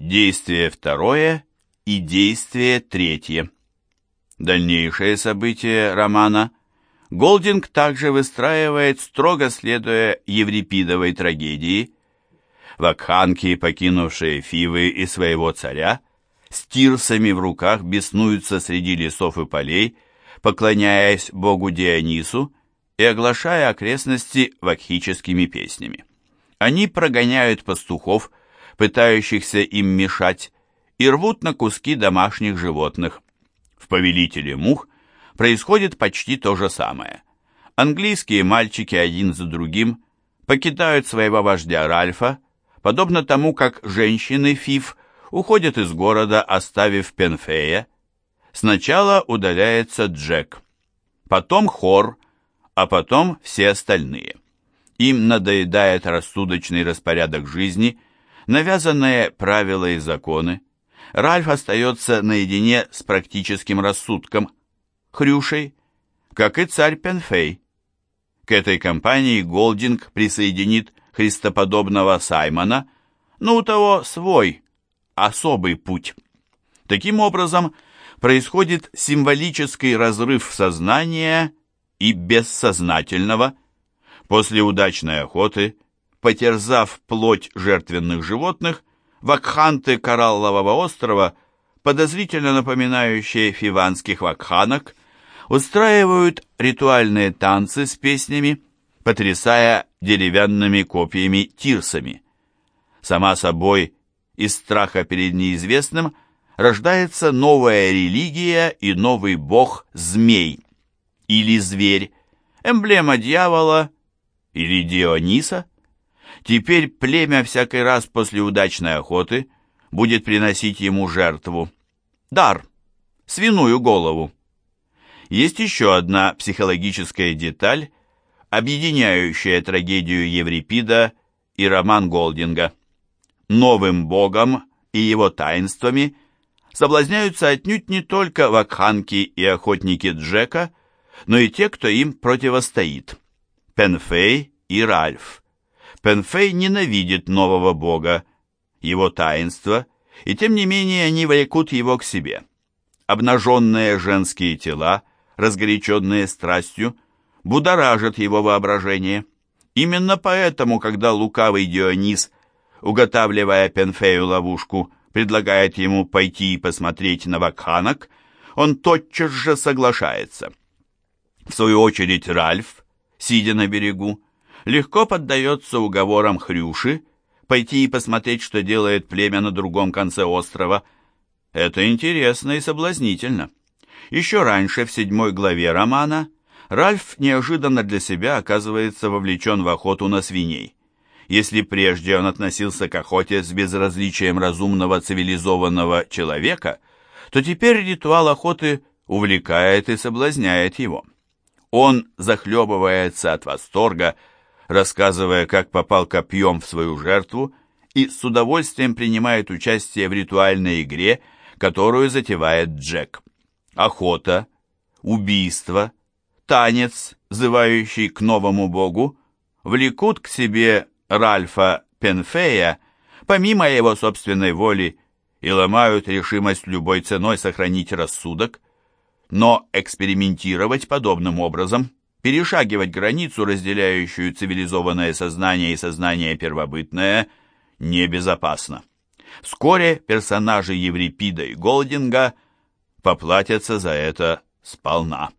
действие второе и действие третье. Дальнейшие события романа Голдинг также выстраивает, строго следуя Еврипидовой трагедии. Вакханки, покинувшие Фивы и своего царя, с тирсами в руках беснуются среди лесов и полей, поклоняясь богу Дионису и оглашая окрестности вакхическими песнями. Они прогоняют пастухов, пытающихся им мешать, и рвут на куски домашних животных. В «Повелителе мух» происходит почти то же самое. Английские мальчики один за другим покидают своего вождя Ральфа, подобно тому, как женщины Фиф уходят из города, оставив Пенфея. Сначала удаляется Джек, потом Хор, а потом все остальные. Им надоедает рассудочный распорядок жизни, навязанные правила и законы. Ральф остается наедине с практическим рассудком, Хрюшей, как и царь Пенфей. К этой компании Голдинг присоединит христоподобного Саймона, но у того свой, особый путь. Таким образом, происходит символический разрыв сознания и бессознательного. После удачной охоты, потерзав плоть жертвенных животных, вакханты Кораллового острова, подозрительно напоминающие фиванских вакханок, устраивают ритуальные танцы с песнями, потрясая деревянными копьями-тирсами. Сама собой, из страха перед неизвестным, рождается новая религия и новый бог змей или зверь, эмблема дьявола или Диониса. Теперь племя всякий раз после удачной охоты будет приносить ему жертву. Дар, свиную голову. Есть еще одна психологическая деталь, объединяющая трагедию Еврипида и роман Голдинга. Новым богом и его таинствами соблазняются отнюдь не только вакханки и охотники Джека, но и те, кто им противостоит. Пенфей и Ральф. Пенфей ненавидит нового бога, его таинство, и тем не менее они влекут его к себе. Обнаженные женские тела – разгоряченные страстью, будоражат его воображение. Именно поэтому, когда лукавый Дионис, уготавливая Пенфею ловушку, предлагает ему пойти и посмотреть на вакханок, он тотчас же соглашается. В свою очередь Ральф, сидя на берегу, легко поддается уговорам Хрюши пойти и посмотреть, что делает племя на другом конце острова. Это интересно и соблазнительно. Еще раньше, в седьмой главе романа, Ральф неожиданно для себя оказывается вовлечен в охоту на свиней. Если прежде он относился к охоте с безразличием разумного цивилизованного человека, то теперь ритуал охоты увлекает и соблазняет его. Он захлебывается от восторга, рассказывая, как попал копьем в свою жертву, и с удовольствием принимает участие в ритуальной игре, которую затевает Джек. Охота, убийство, танец, взывающий к новому богу, влекут к себе Ральфа Пенфея, помимо его собственной воли, и ломают решимость любой ценой сохранить рассудок, но экспериментировать подобным образом, перешагивать границу, разделяющую цивилизованное сознание и сознание первобытное, небезопасно. Вскоре персонажи Еврипида и Голдинга – поплатятся за это сполна.